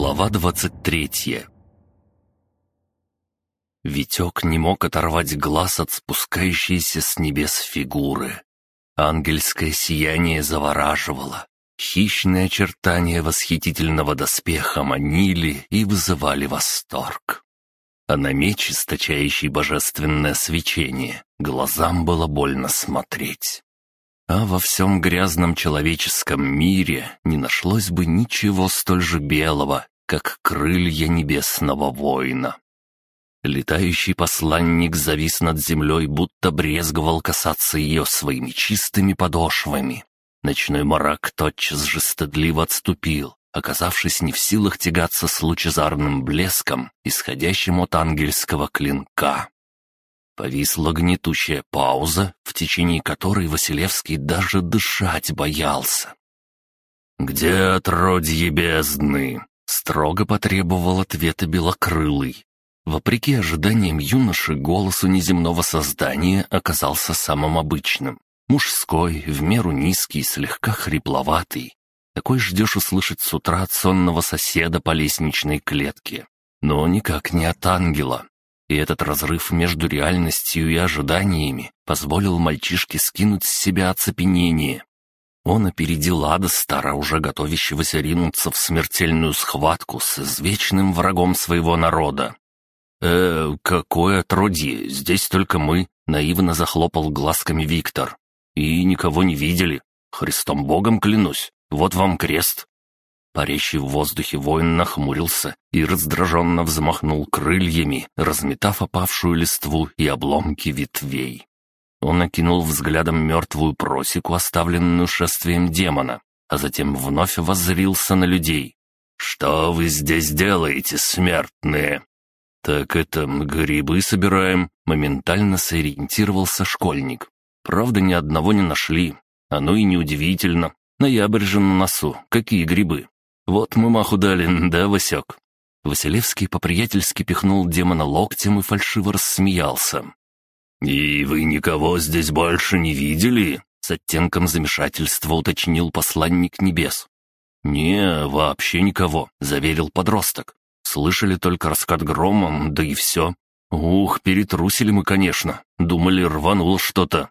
Глава двадцать третья Витек не мог оторвать глаз от спускающейся с небес фигуры. Ангельское сияние завораживало. Хищные очертания восхитительного доспеха манили и вызывали восторг. А на меч, источающий божественное свечение, глазам было больно смотреть. А во всем грязном человеческом мире не нашлось бы ничего столь же белого, как крылья небесного воина. Летающий посланник завис над землей, будто брезговал касаться ее своими чистыми подошвами. Ночной мрак тотчас же стыдливо отступил, оказавшись не в силах тягаться с лучезарным блеском, исходящим от ангельского клинка. Повисла гнетущая пауза, в течение которой Василевский даже дышать боялся. «Где отродье бездны?» — строго потребовал ответа Белокрылый. Вопреки ожиданиям юноши, голос у неземного создания оказался самым обычным. Мужской, в меру низкий, слегка хрипловатый. Такой ждешь услышать с утра от сонного соседа по лестничной клетке. Но никак не от ангела. И этот разрыв между реальностью и ожиданиями позволил мальчишке скинуть с себя оцепенение. Он опередил Ада Стара, уже готовящегося ринуться в смертельную схватку с извечным врагом своего народа. «Э, какое отродье, здесь только мы», — наивно захлопал глазками Виктор. «И никого не видели. Христом Богом клянусь, вот вам крест». Парящий в воздухе воин нахмурился и раздраженно взмахнул крыльями, разметав опавшую листву и обломки ветвей. Он окинул взглядом мертвую просеку, оставленную шествием демона, а затем вновь воззрился на людей. «Что вы здесь делаете, смертные?» «Так это, грибы собираем», — моментально сориентировался школьник. «Правда, ни одного не нашли. Оно и неудивительно. Ноябрь же на носу. Какие грибы? «Вот мы маху дали, да, Васек?» Василевский по-приятельски пихнул демона локтем и фальшиво рассмеялся. «И вы никого здесь больше не видели?» С оттенком замешательства уточнил посланник небес. «Не, вообще никого», — заверил подросток. «Слышали только раскат громом, да и все. Ух, перетрусили мы, конечно. Думали, рвануло что-то.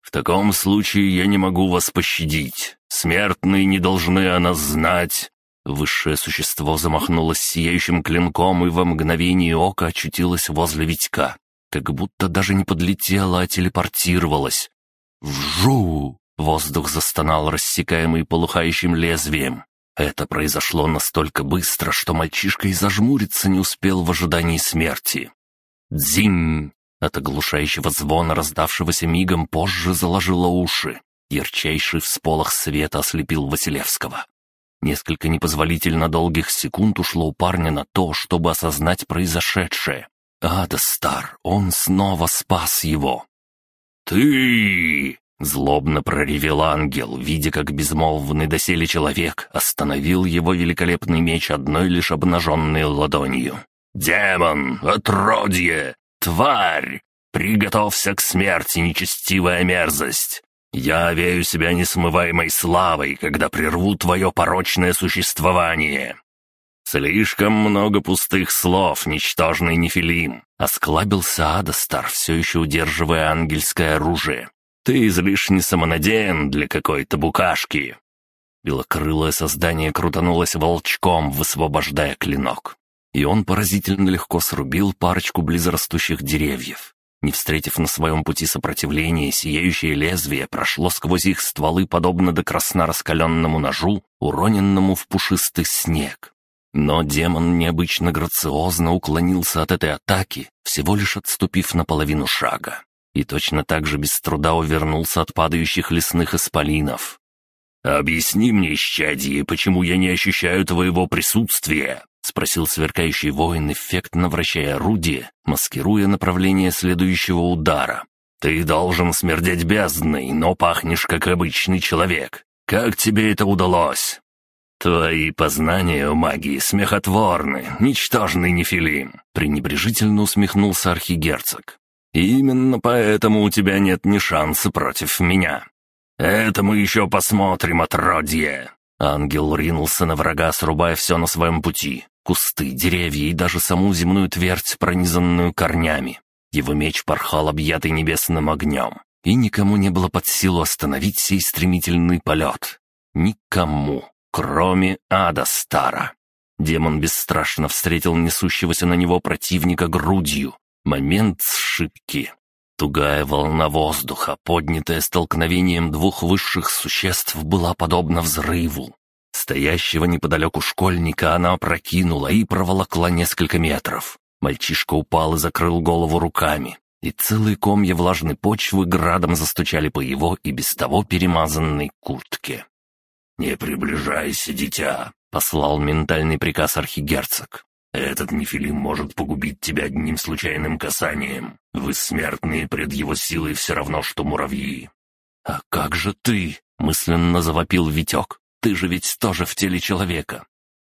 В таком случае я не могу вас пощадить. Смертные не должны о нас знать. Высшее существо замахнулось сияющим клинком и во мгновение ока очутилось возле Витька. Как будто даже не подлетело, а телепортировалось. «Вжу!» — воздух застонал, рассекаемый полухающим лезвием. Это произошло настолько быстро, что мальчишка и зажмуриться не успел в ожидании смерти. «Дзинь!» От оглушающего звона, раздавшегося мигом, позже заложило уши. Ярчайший всполох света ослепил Василевского. Несколько непозволительно долгих секунд ушло у парня на то, чтобы осознать произошедшее. Ада Стар, он снова спас его. «Ты!» — злобно проревел ангел, видя, как безмолвный доселе человек остановил его великолепный меч одной лишь обнаженной ладонью. «Демон! Отродье! Тварь! Приготовься к смерти, нечестивая мерзость! Я вею себя несмываемой славой, когда прерву твое порочное существование. Слишком много пустых слов, ничтожный нефилим. Осклабился Адастар, все еще удерживая ангельское оружие. Ты излишне самонадеян для какой-то букашки. Белокрылое создание крутанулось волчком, высвобождая клинок. И он поразительно легко срубил парочку близорастущих деревьев. Не встретив на своем пути сопротивления, сияющее лезвие прошло сквозь их стволы, подобно до красна раскаленному ножу, уроненному в пушистый снег. Но демон необычно грациозно уклонился от этой атаки, всего лишь отступив на половину шага. И точно так же без труда увернулся от падающих лесных исполинов. «Объясни мне, исчадие, почему я не ощущаю твоего присутствия?» — спросил сверкающий воин, эффектно вращая орудие, маскируя направление следующего удара. «Ты должен смердеть бездной, но пахнешь как обычный человек. Как тебе это удалось?» «Твои познания о магии смехотворны, ничтожный нефилим», — пренебрежительно усмехнулся архигерцог. «Именно поэтому у тебя нет ни шанса против меня. Это мы еще посмотрим, отродье!» Ангел ринулся на врага, срубая все на своем пути. Кусты, деревья и даже саму земную твердь, пронизанную корнями. Его меч порхал, объятый небесным огнем. И никому не было под силу остановить сей стремительный полет. Никому, кроме Ада Стара. Демон бесстрашно встретил несущегося на него противника грудью. Момент сшибки. Тугая волна воздуха, поднятая столкновением двух высших существ, была подобна взрыву. Стоящего неподалеку школьника она опрокинула и проволокла несколько метров. Мальчишка упал и закрыл голову руками, и целые комья влажной почвы градом застучали по его и без того перемазанной куртке. «Не приближайся, дитя!» — послал ментальный приказ архигерцог. Этот нефилим может погубить тебя одним случайным касанием. Вы смертные пред его силой все равно, что муравьи». «А как же ты?» — мысленно завопил Витек. «Ты же ведь тоже в теле человека».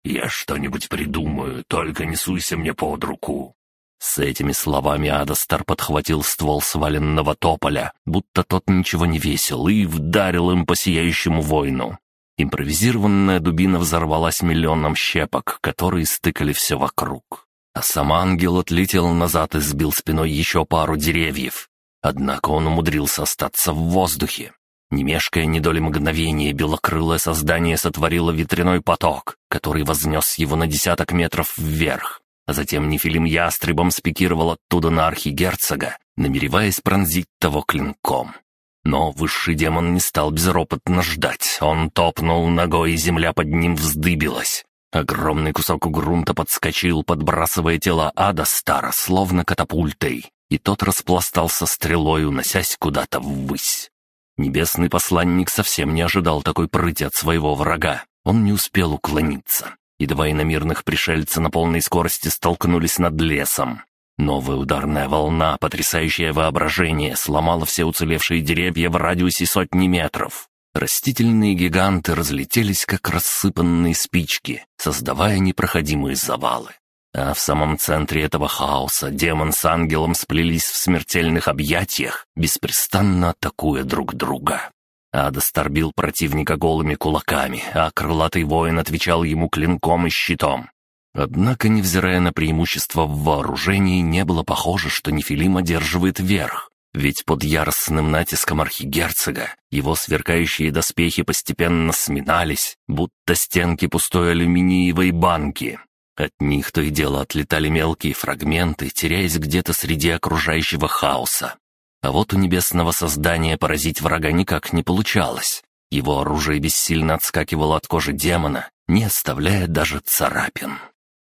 «Я что-нибудь придумаю, только не суйся мне под руку». С этими словами Адастар подхватил ствол сваленного тополя, будто тот ничего не весил, и вдарил им по сияющему воину. Импровизированная дубина взорвалась миллионом щепок, которые стыкали все вокруг. А сам ангел отлетел назад и сбил спиной еще пару деревьев. Однако он умудрился остаться в воздухе. Не мешкая ни доли мгновения, белокрылое создание сотворило ветряной поток, который вознес его на десяток метров вверх. А затем Нефилим ястребом спикировал оттуда на архигерцога, намереваясь пронзить того клинком. Но высший демон не стал безропотно ждать. Он топнул ногой, и земля под ним вздыбилась. Огромный кусок грунта подскочил, подбрасывая тело ада стара, словно катапультой, и тот распластался стрелой, уносясь куда-то ввысь. Небесный посланник совсем не ожидал такой прыти от своего врага. Он не успел уклониться, и два иномирных пришельца на полной скорости столкнулись над лесом. Новая ударная волна, потрясающее воображение, сломала все уцелевшие деревья в радиусе сотни метров. Растительные гиганты разлетелись, как рассыпанные спички, создавая непроходимые завалы. А в самом центре этого хаоса демон с ангелом сплелись в смертельных объятиях, беспрестанно атакуя друг друга. Ада старбил противника голыми кулаками, а крылатый воин отвечал ему клинком и щитом. Однако, невзирая на преимущество в вооружении, не было похоже, что Нефилим одерживает верх. Ведь под яростным натиском архигерцога его сверкающие доспехи постепенно сминались, будто стенки пустой алюминиевой банки. От них то и дело отлетали мелкие фрагменты, теряясь где-то среди окружающего хаоса. А вот у небесного создания поразить врага никак не получалось. Его оружие бессильно отскакивало от кожи демона, не оставляя даже царапин.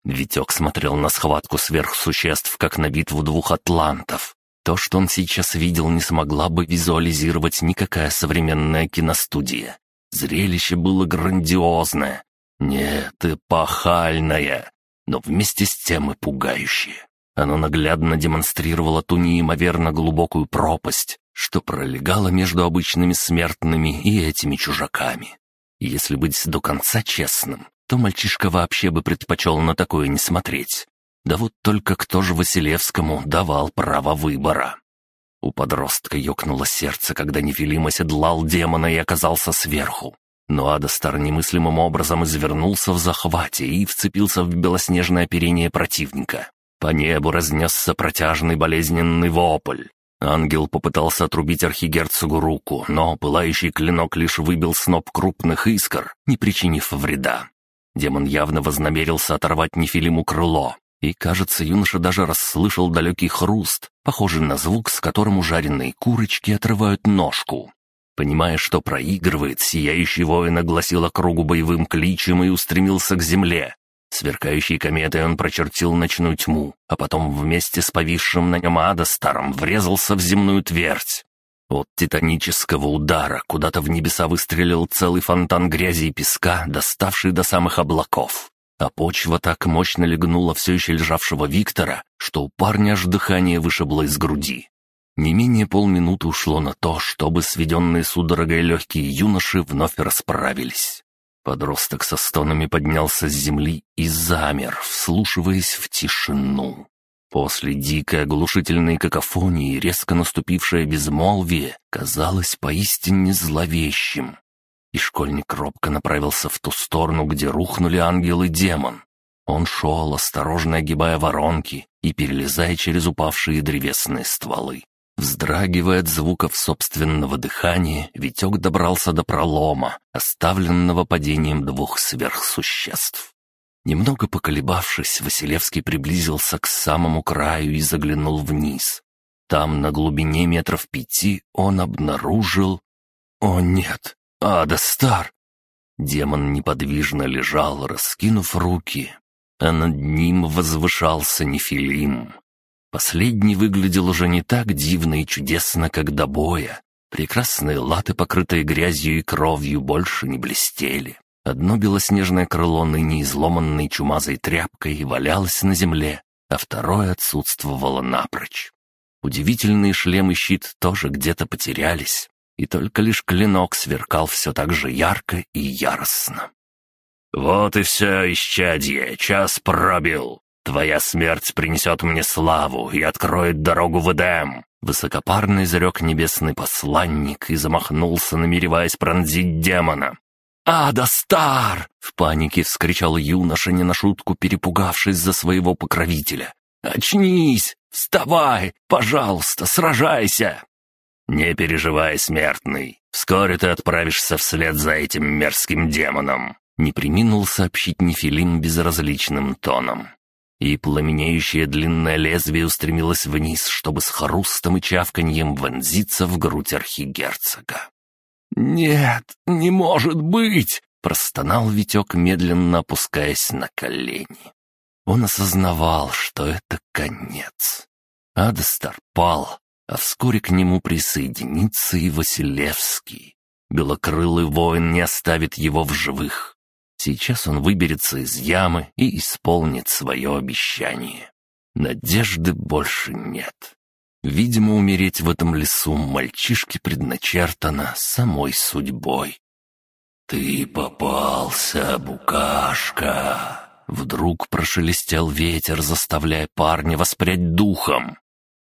Витек смотрел на схватку сверхсуществ, как на битву двух атлантов. То, что он сейчас видел, не смогла бы визуализировать никакая современная киностудия. Зрелище было грандиозное. Нет, эпохальное, но вместе с тем и пугающее. Оно наглядно демонстрировало ту неимоверно глубокую пропасть, что пролегала между обычными смертными и этими чужаками. Если быть до конца честным, то мальчишка вообще бы предпочел на такое не смотреть. Да вот только кто же Василевскому давал право выбора? У подростка ёкнуло сердце, когда Нефилим оседлал демона и оказался сверху. Но Адастар немыслимым образом извернулся в захвате и вцепился в белоснежное оперение противника. По небу разнесся протяжный болезненный вопль. Ангел попытался отрубить архигерцогу руку, но пылающий клинок лишь выбил сноп крупных искр, не причинив вреда. Демон явно вознамерился оторвать Нефилиму крыло, и, кажется, юноша даже расслышал далекий хруст, похожий на звук, с которым ужаренные курочки отрывают ножку. Понимая, что проигрывает, сияющий воин огласил округу боевым кличем и устремился к земле. Сверкающей кометой он прочертил ночную тьму, а потом вместе с повисшим на нем Адастаром врезался в земную твердь. От титанического удара куда-то в небеса выстрелил целый фонтан грязи и песка, доставший до самых облаков. А почва так мощно легнула все еще лежавшего Виктора, что у парня аж дыхание вышибло из груди. Не менее полминуты ушло на то, чтобы сведенные судорогой легкие юноши вновь расправились. Подросток со стонами поднялся с земли и замер, вслушиваясь в тишину. После дикой оглушительной какофонии резко наступившее безмолвие казалось поистине зловещим. и школьник робко направился в ту сторону, где рухнули ангел и демон. Он шел, осторожно огибая воронки и перелезая через упавшие древесные стволы. Вздрагивая от звуков собственного дыхания, Витек добрался до пролома, оставленного падением двух сверхсуществ. Немного поколебавшись, Василевский приблизился к самому краю и заглянул вниз. Там, на глубине метров пяти, он обнаружил... О нет, Ада Стар! Демон неподвижно лежал, раскинув руки, а над ним возвышался Нефилим. Последний выглядел уже не так дивно и чудесно, как до боя. Прекрасные латы, покрытые грязью и кровью, больше не блестели. Одно белоснежное крыло, ныне изломанной чумазой тряпкой, валялось на земле, а второе отсутствовало напрочь. Удивительные шлем и щит тоже где-то потерялись, и только лишь клинок сверкал все так же ярко и яростно. «Вот и все, исчадье, час пробил. Твоя смерть принесет мне славу и откроет дорогу в Эдем!» Высокопарно изрек небесный посланник и замахнулся, намереваясь пронзить демона. «Ада, стар!» — в панике вскричал юноша, не на шутку перепугавшись за своего покровителя. «Очнись! Вставай! Пожалуйста, сражайся!» «Не переживай, смертный. Вскоре ты отправишься вслед за этим мерзким демоном не приминул сообщить Нефилим безразличным тоном. И пламенеющее длинное лезвие устремилось вниз, чтобы с хрустом и чавканьем вонзиться в грудь архигерцога. «Нет, не может быть!» — простонал Витек, медленно опускаясь на колени. Он осознавал, что это конец. Адастар пал, а вскоре к нему присоединится и Василевский. Белокрылый воин не оставит его в живых. Сейчас он выберется из ямы и исполнит свое обещание. Надежды больше нет. Видимо, умереть в этом лесу мальчишке предначертано самой судьбой. «Ты попался, букашка!» Вдруг прошелестел ветер, заставляя парня воспрять духом.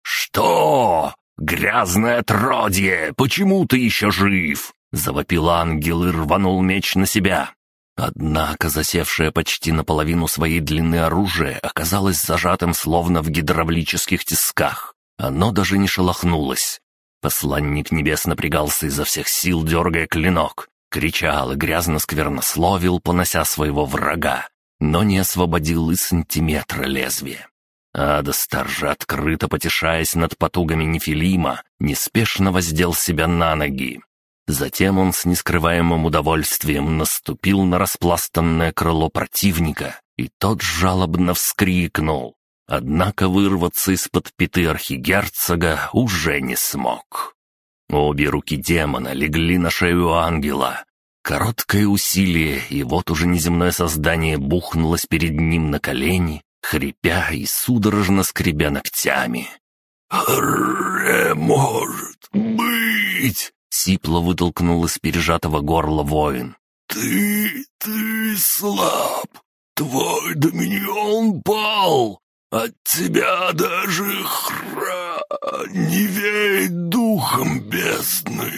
«Что? Грязное отродье! Почему ты еще жив?» Завопил ангел и рванул меч на себя. Однако засевшее почти наполовину своей длины оружие оказалось зажатым словно в гидравлических тисках. Оно даже не шелохнулось. Посланник небес напрягался изо всех сил, дергая клинок. Кричал и грязно сквернословил, понося своего врага, но не освободил и сантиметра лезвия. Адастар же, открыто потешаясь над потугами Нефилима, неспешно воздел себя на ноги. Затем он с нескрываемым удовольствием наступил на распластанное крыло противника, и тот жалобно вскрикнул. Однако вырваться из-под пяты архигерцога уже не смог. Обе руки демона легли на шею ангела. Короткое усилие, и вот уже неземное создание бухнулось перед ним на колени, хрипя и судорожно скребя ногтями. «Аре, может быть!» Сипло вытолкнул из пережатого горла воин. «Ты... ты слаб. Твой доминион пал. От тебя даже хра... не веет духом бездны.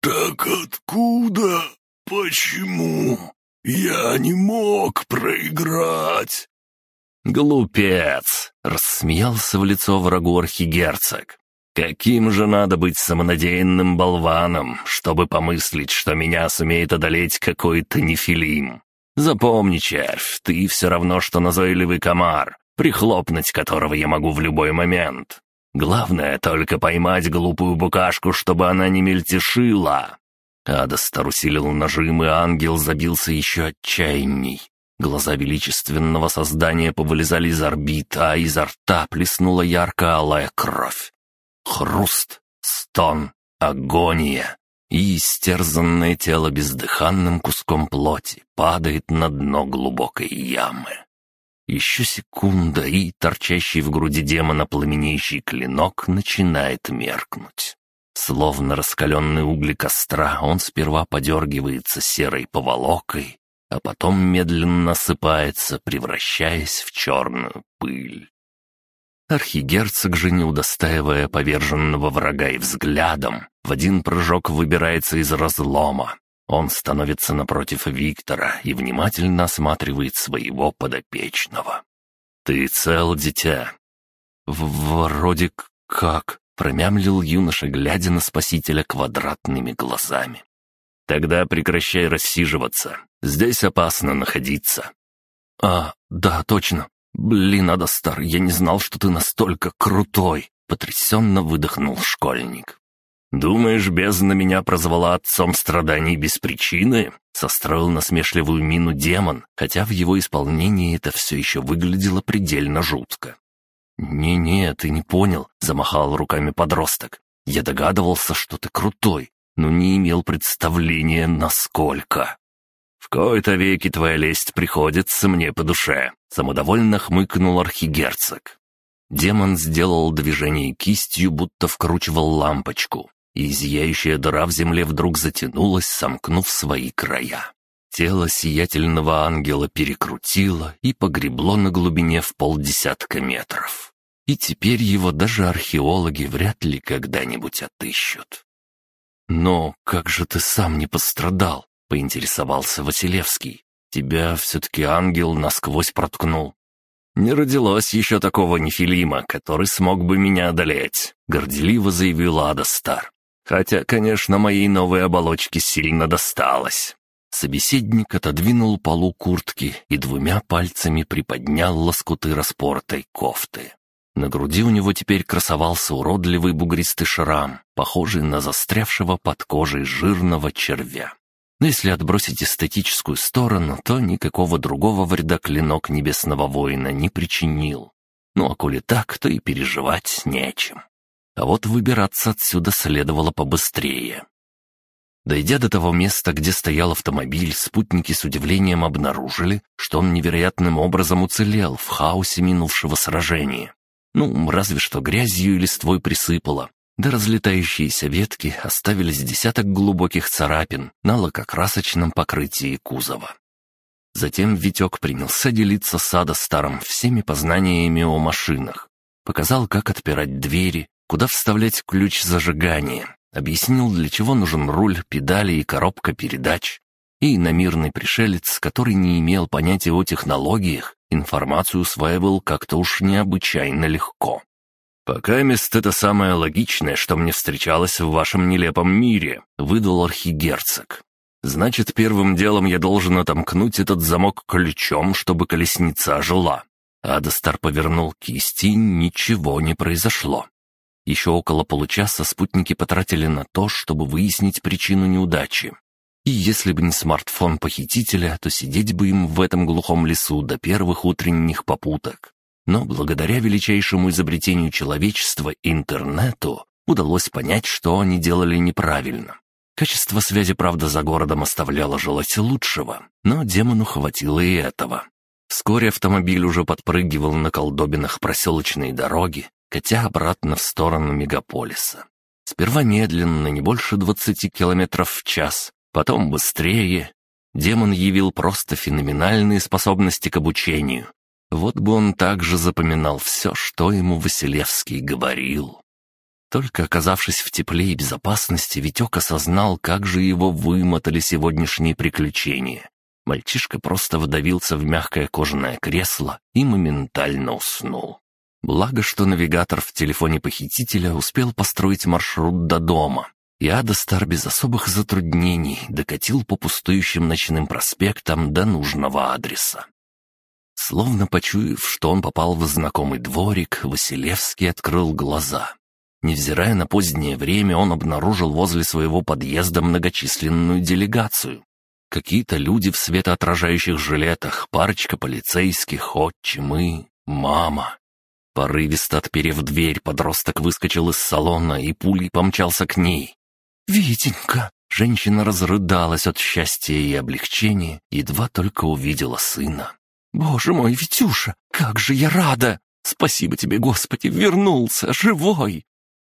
Так откуда? Почему? Я не мог проиграть!» «Глупец!» — рассмеялся в лицо врагу архигерцог. Каким же надо быть самонадеянным болваном, чтобы помыслить, что меня сумеет одолеть какой-то нефилим? Запомни, червь, ты все равно, что назойливый комар, прихлопнуть которого я могу в любой момент. Главное только поймать глупую букашку, чтобы она не мельтешила. Адастер усилил нажим, и ангел забился еще отчаянней. Глаза величественного создания повылезали из орбит, а изо рта плеснула ярко-алая кровь. Хруст, стон, агония. И истерзанное тело бездыханным куском плоти падает на дно глубокой ямы. Еще секунда, и торчащий в груди демона пламенеющий клинок начинает меркнуть. Словно раскаленные угли костра, он сперва подергивается серой поволокой, а потом медленно осыпается, превращаясь в черную пыль. Архигерцог же, не удостаивая поверженного врага и взглядом, в один прыжок выбирается из разлома. Он становится напротив Виктора и внимательно осматривает своего подопечного. «Ты цел, дитя?» «Вроде как», — промямлил юноша, глядя на спасителя квадратными глазами. «Тогда прекращай рассиживаться. Здесь опасно находиться». «А, да, точно. Блин, Адастар, я не знал, что ты настолько крутой!» — потрясенно выдохнул школьник. «Думаешь, бездна меня прозвала отцом страданий без причины?» — состроил насмешливую мину демон, хотя в его исполнении это все еще выглядело предельно жутко. «Не-не, ты не понял», — замахал руками подросток. «Я догадывался, что ты крутой, но не имел представления, насколько». «В кои-то веки твоя лесть приходится мне по душе», — самодовольно хмыкнул архигерцог. Демон сделал движение кистью, будто вкручивал лампочку, и зияющая дыра в земле вдруг затянулась, сомкнув свои края. Тело сиятельного ангела перекрутило и погребло на глубине в полдесятка метров. И теперь его даже археологи вряд ли когда-нибудь отыщут. «Но как же ты сам не пострадал?» — поинтересовался Василевский. «Тебя все-таки ангел насквозь проткнул». «Не родилось еще такого нефилима, который смог бы меня одолеть», — горделиво заявил Адастар. «Хотя, конечно, моей новой оболочке сильно досталось». Собеседник отодвинул полу куртки и двумя пальцами приподнял лоскуты распортой кофты. На груди у него теперь красовался уродливый бугристый шрам, похожий на застрявшего под кожей жирного червя. Но если отбросить эстетическую сторону, то никакого другого вреда клинок небесного воина не причинил. Ну а коли так, то и переживать не о чем. А вот выбираться отсюда следовало побыстрее. Дойдя до того места, где стоял автомобиль, спутники с удивлением обнаружили, что он невероятным образом уцелел в хаосе минувшего сражения. Ну, разве что грязью и листвой присыпало. Да разлетающиеся ветки оставили с десяток глубоких царапин на лакокрасочном покрытии кузова. Затем Витек принялся делиться сада старым всеми познаниями о машинах. Показал, как отпирать двери, куда вставлять ключ зажигания, объяснил, для чего нужен руль, педали и коробка передач. И иномирный пришелец, который не имел понятия о технологиях, информацию усваивал как-то уж необычайно легко. «Пока мест это самое логичное, что мне встречалось в вашем нелепом мире», — выдал архигерцог. «Значит, первым делом я должен отомкнуть этот замок ключом, чтобы колесница ожила». Адастар повернул кисти, ничего не произошло. Еще около получаса спутники потратили на то, чтобы выяснить причину неудачи. И если бы не смартфон похитителя, то сидеть бы им в этом глухом лесу до первых утренних попуток. Но благодаря величайшему изобретению человечества интернету удалось понять, что они делали неправильно. Качество связи, правда, за городом оставляло желать лучшего, но демону хватило и этого. Вскоре автомобиль уже подпрыгивал на колдобинах проселочной дороги, катя обратно в сторону мегаполиса. Сперва медленно, не больше двадцати километров в час, потом быстрее. Демон явил просто феноменальные способности к обучению. Вот бы он также запоминал все, что ему Василевский говорил. Только оказавшись в тепле и безопасности, Витек осознал, как же его вымотали сегодняшние приключения. Мальчишка просто вдавился в мягкое кожаное кресло и моментально уснул. Благо, что навигатор в телефоне похитителя успел построить маршрут до дома, и Адастар без особых затруднений докатил по пустующим ночным проспектам до нужного адреса. Словно почуяв, что он попал в знакомый дворик, Василевский открыл глаза. Невзирая на позднее время, он обнаружил возле своего подъезда многочисленную делегацию. Какие-то люди в светоотражающих жилетах, парочка полицейских, отчим и... мама. Порывисто отперев дверь, подросток выскочил из салона и пулей помчался к ней. «Витенька!» Женщина разрыдалась от счастья и облегчения, едва только увидела сына. «Боже мой, Витюша, как же я рада! Спасибо тебе, Господи, вернулся, живой!»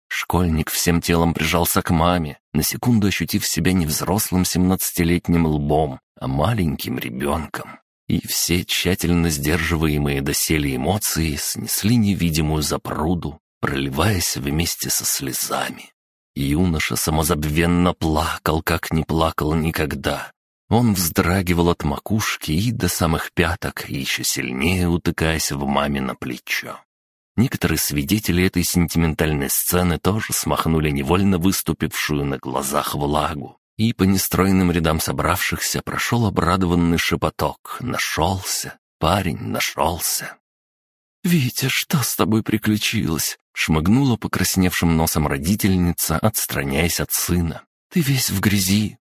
Школьник всем телом прижался к маме, на секунду ощутив себя не взрослым семнадцатилетним лбом, а маленьким ребенком и все тщательно сдерживаемые доселе эмоции снесли невидимую запруду, проливаясь вместе со слезами. Юноша самозабвенно плакал, как не плакал никогда. Он вздрагивал от макушки и до самых пяток, еще сильнее утыкаясь в мамино плечо. Некоторые свидетели этой сентиментальной сцены тоже смахнули невольно выступившую на глазах влагу. И по нестроенным рядам собравшихся прошел обрадованный шепоток. «Нашелся! Парень нашелся!» «Витя, что с тобой приключилось?» — шмыгнула покрасневшим носом родительница, отстраняясь от сына. «Ты весь в грязи».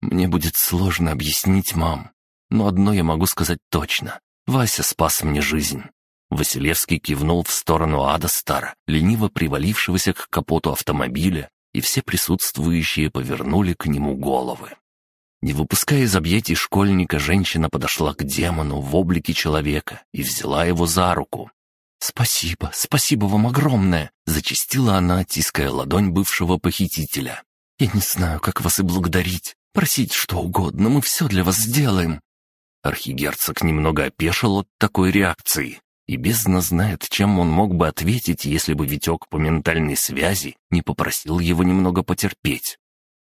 «Мне будет сложно объяснить, мам. Но одно я могу сказать точно. Вася спас мне жизнь». Василевский кивнул в сторону ада Стара, лениво привалившегося к капоту автомобиля, и все присутствующие повернули к нему головы. Не выпуская из объятий школьника, женщина подошла к демону в облике человека и взяла его за руку. «Спасибо, спасибо вам огромное!» — зачастила она, тиская ладонь бывшего похитителя. «Я не знаю, как вас и благодарить. Просить что угодно, мы все для вас сделаем». Архигерцог немного опешил от такой реакции, и бездна знает, чем он мог бы ответить, если бы Витек по ментальной связи не попросил его немного потерпеть.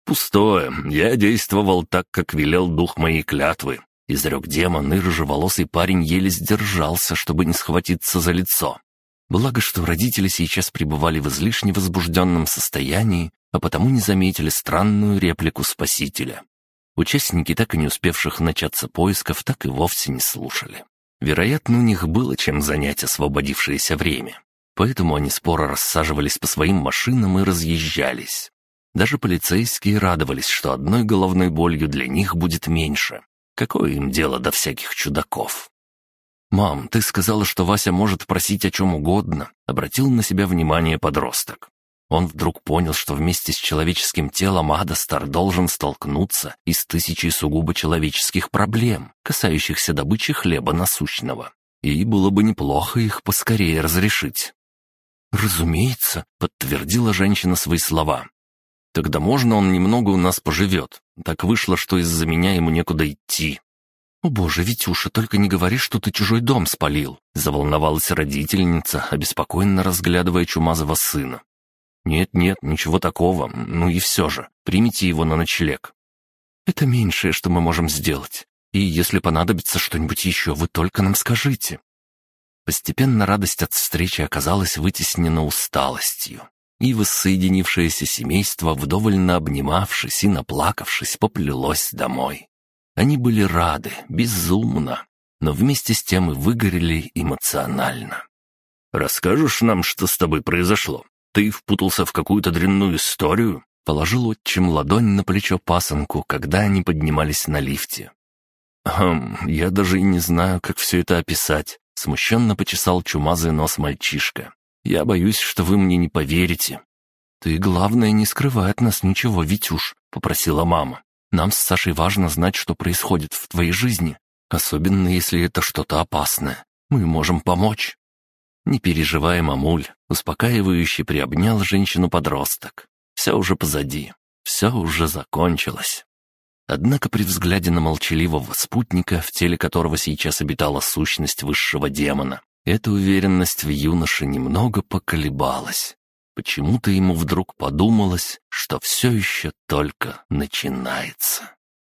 «Пустое. Я действовал так, как велел дух моей клятвы», — изрек демон, и рыжеволосый парень еле сдержался, чтобы не схватиться за лицо. Благо, что родители сейчас пребывали в излишне возбужденном состоянии, а потому не заметили странную реплику спасителя. Участники, так и не успевших начаться поисков, так и вовсе не слушали. Вероятно, у них было чем занять освободившееся время. Поэтому они споро рассаживались по своим машинам и разъезжались. Даже полицейские радовались, что одной головной болью для них будет меньше. Какое им дело до всяких чудаков? «Мам, ты сказала, что Вася может просить о чем угодно», — обратил на себя внимание подросток. Он вдруг понял, что вместе с человеческим телом Адастар должен столкнуться и с тысячей сугубо человеческих проблем, касающихся добычи хлеба насущного. И было бы неплохо их поскорее разрешить. «Разумеется», — подтвердила женщина свои слова. Тогда можно он немного у нас поживет. Так вышло, что из-за меня ему некуда идти». «О боже, Витюша, только не говори, что ты чужой дом спалил!» Заволновалась родительница, обеспокоенно разглядывая чумазого сына. «Нет-нет, ничего такого. Ну и все же, примите его на ночлег». «Это меньшее, что мы можем сделать. И если понадобится что-нибудь еще, вы только нам скажите». Постепенно радость от встречи оказалась вытеснена усталостью и воссоединившееся семейство, вдоволь обнимавшись и наплакавшись, поплелось домой. Они были рады, безумно, но вместе с тем и выгорели эмоционально. «Расскажешь нам, что с тобой произошло? Ты впутался в какую-то дрянную историю?» Положил отчим ладонь на плечо пасынку, когда они поднимались на лифте. «Хм, я даже и не знаю, как все это описать», — смущенно почесал чумазый нос мальчишка. Я боюсь, что вы мне не поверите». «Ты, главное, не скрывай от нас ничего, Витюш», — попросила мама. «Нам с Сашей важно знать, что происходит в твоей жизни, особенно если это что-то опасное. Мы можем помочь». «Не переживай, мамуль», — успокаивающе приобнял женщину-подросток. «Все уже позади, все уже закончилось». Однако при взгляде на молчаливого спутника, в теле которого сейчас обитала сущность высшего демона, эта уверенность в юноше немного поколебалась. Почему-то ему вдруг подумалось, что все еще только начинается.